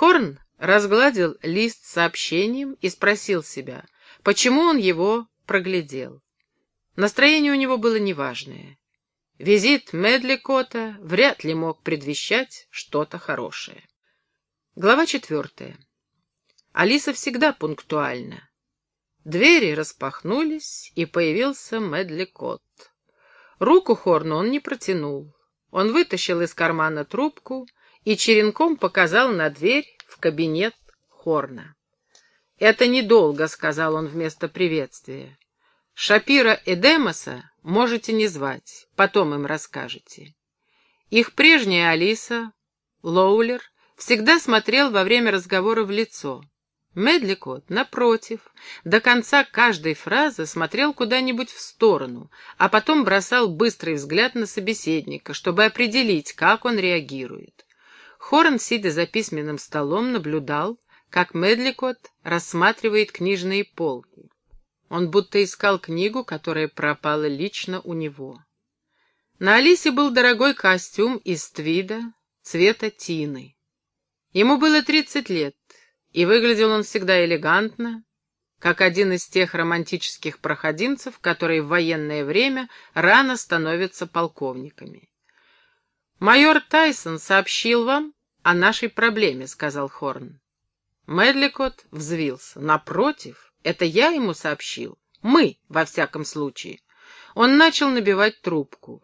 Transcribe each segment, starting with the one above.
Хорн разгладил лист сообщением и спросил себя, почему он его проглядел. Настроение у него было неважное. Визит Медликота вряд ли мог предвещать что-то хорошее. Глава четвертая. Алиса всегда пунктуальна. Двери распахнулись, и появился Медликот. Руку Хорну он не протянул. Он вытащил из кармана трубку и черенком показал на дверь в кабинет Хорна. «Это недолго», — сказал он вместо приветствия. «Шапира и Демоса можете не звать, потом им расскажете». Их прежняя Алиса, Лоулер, всегда смотрел во время разговора в лицо. Медликот, напротив, до конца каждой фразы смотрел куда-нибудь в сторону, а потом бросал быстрый взгляд на собеседника, чтобы определить, как он реагирует. Хорн, сидя за письменным столом, наблюдал, как Медликот рассматривает книжные полки. Он будто искал книгу, которая пропала лично у него. На Алисе был дорогой костюм из твида цвета тины. Ему было тридцать лет, и выглядел он всегда элегантно, как один из тех романтических проходимцев, которые в военное время рано становятся полковниками. «Майор Тайсон сообщил вам о нашей проблеме», — сказал Хорн. Медликот взвился. «Напротив, это я ему сообщил. Мы, во всяком случае». Он начал набивать трубку.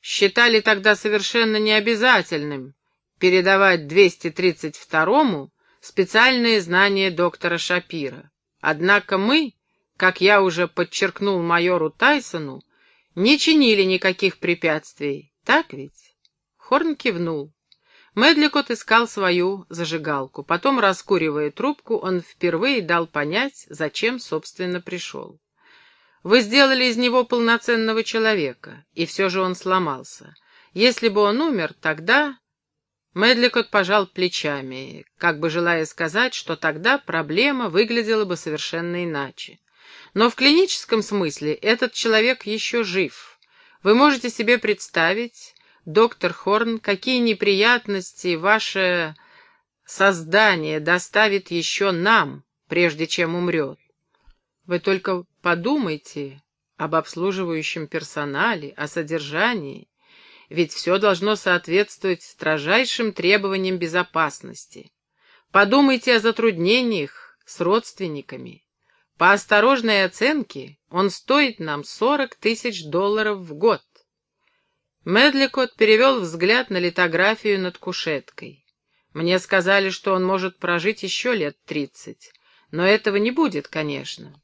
Считали тогда совершенно необязательным передавать 232-му специальные знания доктора Шапира. Однако мы, как я уже подчеркнул майору Тайсону, не чинили никаких препятствий, так ведь? Хорн кивнул. Медликот искал свою зажигалку. Потом, раскуривая трубку, он впервые дал понять, зачем, собственно, пришел. Вы сделали из него полноценного человека, и все же он сломался. Если бы он умер, тогда Медликот пожал плечами, как бы желая сказать, что тогда проблема выглядела бы совершенно иначе. Но в клиническом смысле этот человек еще жив. Вы можете себе представить, доктор Хорн, какие неприятности ваше создание доставит еще нам, прежде чем умрет. Вы только подумайте об обслуживающем персонале, о содержании ведь все должно соответствовать строжайшим требованиям безопасности. Подумайте о затруднениях с родственниками. По осторожной оценке он стоит нам 40 тысяч долларов в год. Медликот перевел взгляд на литографию над кушеткой. Мне сказали, что он может прожить еще лет тридцать, но этого не будет, конечно.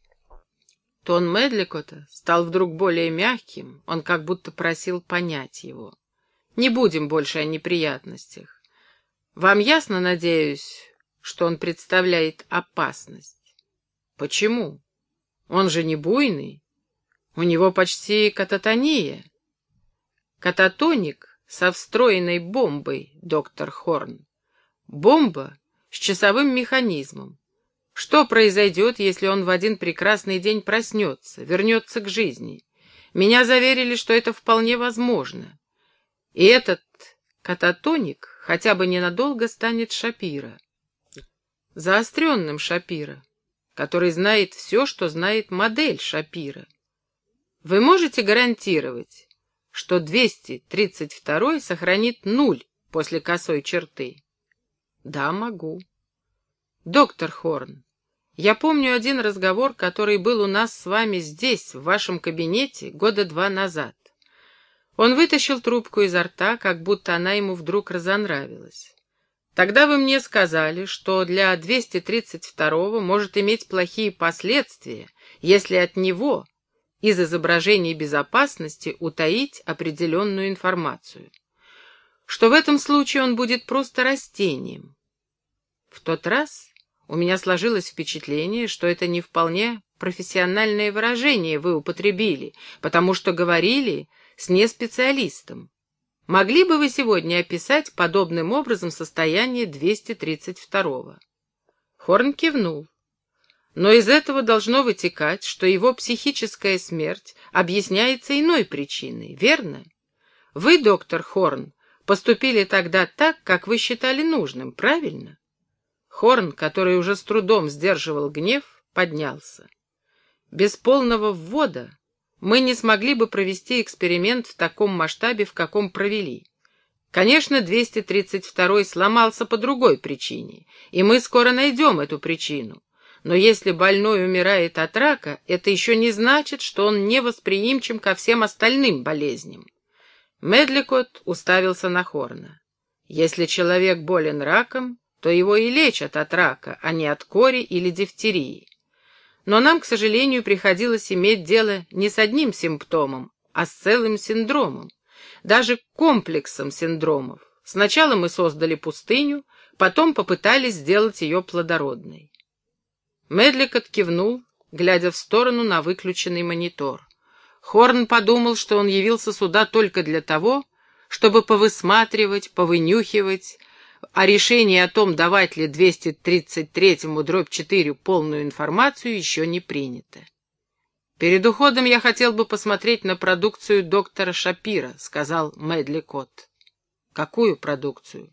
Тон Медликота стал вдруг более мягким, он как будто просил понять его. Не будем больше о неприятностях. Вам ясно, надеюсь, что он представляет опасность? Почему? Он же не буйный. У него почти кататония. Кататоник со встроенной бомбой, доктор Хорн. Бомба с часовым механизмом. Что произойдет, если он в один прекрасный день проснется, вернется к жизни? Меня заверили, что это вполне возможно. И этот кататоник хотя бы ненадолго станет Шапира. Заостренным Шапира, который знает все, что знает модель Шапира. Вы можете гарантировать, что 232 сохранит нуль после косой черты? Да, могу. Доктор Хорн, я помню один разговор, который был у нас с вами здесь, в вашем кабинете, года два назад. Он вытащил трубку изо рта, как будто она ему вдруг разонравилась. Тогда вы мне сказали, что для 232-го может иметь плохие последствия, если от него из изображений безопасности утаить определенную информацию. Что в этом случае он будет просто растением. В тот раз у меня сложилось впечатление, что это не вполне профессиональное выражение вы употребили, потому что говорили с неспециалистом. Могли бы вы сегодня описать подобным образом состояние 232-го? Хорн кивнул. Но из этого должно вытекать, что его психическая смерть объясняется иной причиной, верно? Вы, доктор Хорн, поступили тогда так, как вы считали нужным, правильно? Хорн, который уже с трудом сдерживал гнев, поднялся. Без полного ввода мы не смогли бы провести эксперимент в таком масштабе, в каком провели. Конечно, 232 сломался по другой причине, и мы скоро найдем эту причину. Но если больной умирает от рака, это еще не значит, что он невосприимчив ко всем остальным болезням. Медликот уставился на Хорна. Если человек болен раком, то его и лечат от рака, а не от кори или дифтерии. Но нам, к сожалению, приходилось иметь дело не с одним симптомом, а с целым синдромом, даже комплексом синдромов. Сначала мы создали пустыню, потом попытались сделать ее плодородной. Медликот кивнул, глядя в сторону на выключенный монитор. Хорн подумал, что он явился сюда только для того, чтобы повысматривать, повынюхивать, а решение о том, давать ли 233-му дробь 4 полную информацию, еще не принято. «Перед уходом я хотел бы посмотреть на продукцию доктора Шапира», — сказал Мэдли Кот. «Какую продукцию?»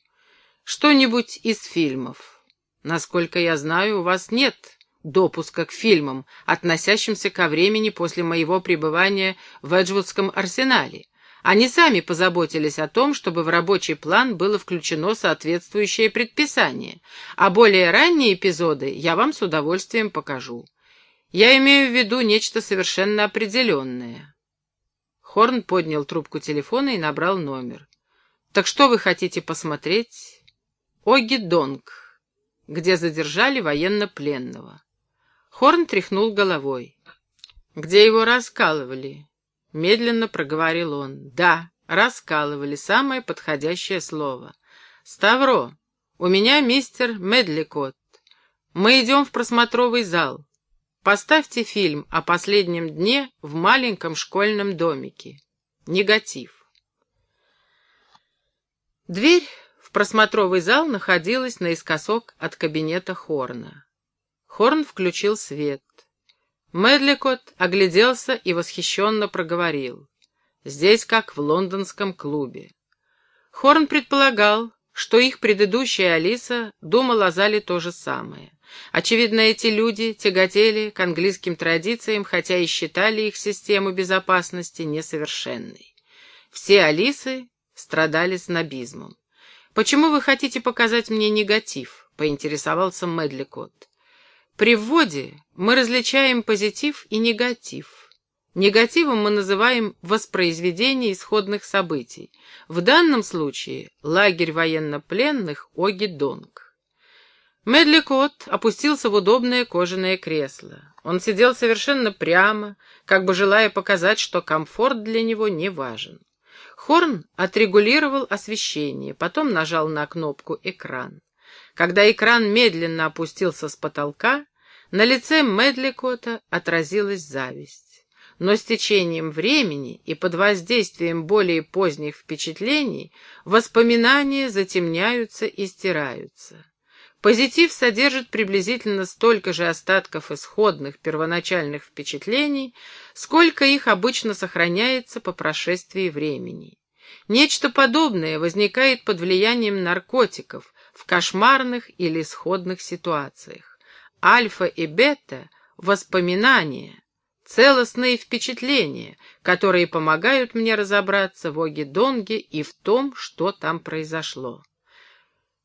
«Что-нибудь из фильмов. Насколько я знаю, у вас нет допуска к фильмам, относящимся ко времени после моего пребывания в Эджвудском арсенале. Они сами позаботились о том, чтобы в рабочий план было включено соответствующее предписание, а более ранние эпизоды я вам с удовольствием покажу. Я имею в виду нечто совершенно определенное. Хорн поднял трубку телефона и набрал номер. «Так что вы хотите посмотреть?» «Оги Донг, где задержали военнопленного». Хорн тряхнул головой. «Где его раскалывали?» Медленно проговорил он. Да, раскалывали, самое подходящее слово. Ставро, у меня мистер Медликот. Мы идем в просмотровый зал. Поставьте фильм о последнем дне в маленьком школьном домике. Негатив. Дверь в просмотровый зал находилась наискосок от кабинета Хорна. Хорн включил свет. Медликот огляделся и восхищенно проговорил. Здесь как в лондонском клубе. Хорн предполагал, что их предыдущая Алиса думала о зале то же самое. Очевидно, эти люди тяготели к английским традициям, хотя и считали их систему безопасности несовершенной. Все Алисы страдали снобизмом. «Почему вы хотите показать мне негатив?» — поинтересовался Медликот. При вводе мы различаем позитив и негатив. Негативом мы называем воспроизведение исходных событий. В данном случае лагерь военнопленных Оги-Донг. Медли Кот опустился в удобное кожаное кресло. Он сидел совершенно прямо, как бы желая показать, что комфорт для него не важен. Хорн отрегулировал освещение, потом нажал на кнопку «Экран». Когда экран медленно опустился с потолка, на лице Медликота отразилась зависть. Но с течением времени и под воздействием более поздних впечатлений воспоминания затемняются и стираются. Позитив содержит приблизительно столько же остатков исходных первоначальных впечатлений, сколько их обычно сохраняется по прошествии времени. Нечто подобное возникает под влиянием наркотиков, в кошмарных или исходных ситуациях. Альфа и бета — воспоминания, целостные впечатления, которые помогают мне разобраться в Оге-Донге и в том, что там произошло.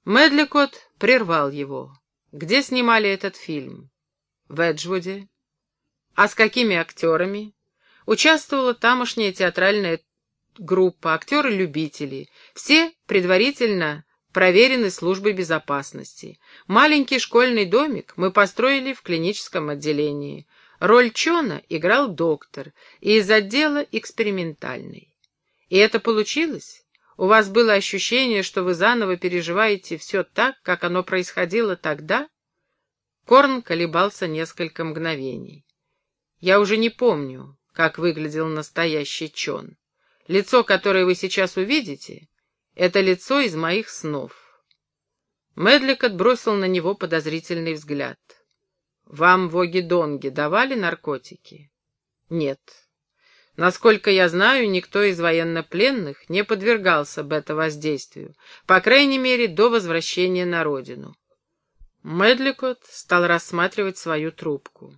Медликот прервал его. Где снимали этот фильм? В Эджвуде. А с какими актерами? Участвовала тамошняя театральная группа, актеры-любители. Все предварительно проверены службой безопасности. Маленький школьный домик мы построили в клиническом отделении. Роль Чона играл доктор и из отдела экспериментальный. И это получилось? У вас было ощущение, что вы заново переживаете все так, как оно происходило тогда? Корн колебался несколько мгновений. Я уже не помню, как выглядел настоящий Чон. Лицо, которое вы сейчас увидите, это лицо из моих снов. Медлик отбросил на него подозрительный взгляд. Вам в Огидонге давали наркотики? Нет. Насколько я знаю, никто из военнопленных не подвергался бета-воздействию, по крайней мере, до возвращения на родину. Медликот стал рассматривать свою трубку.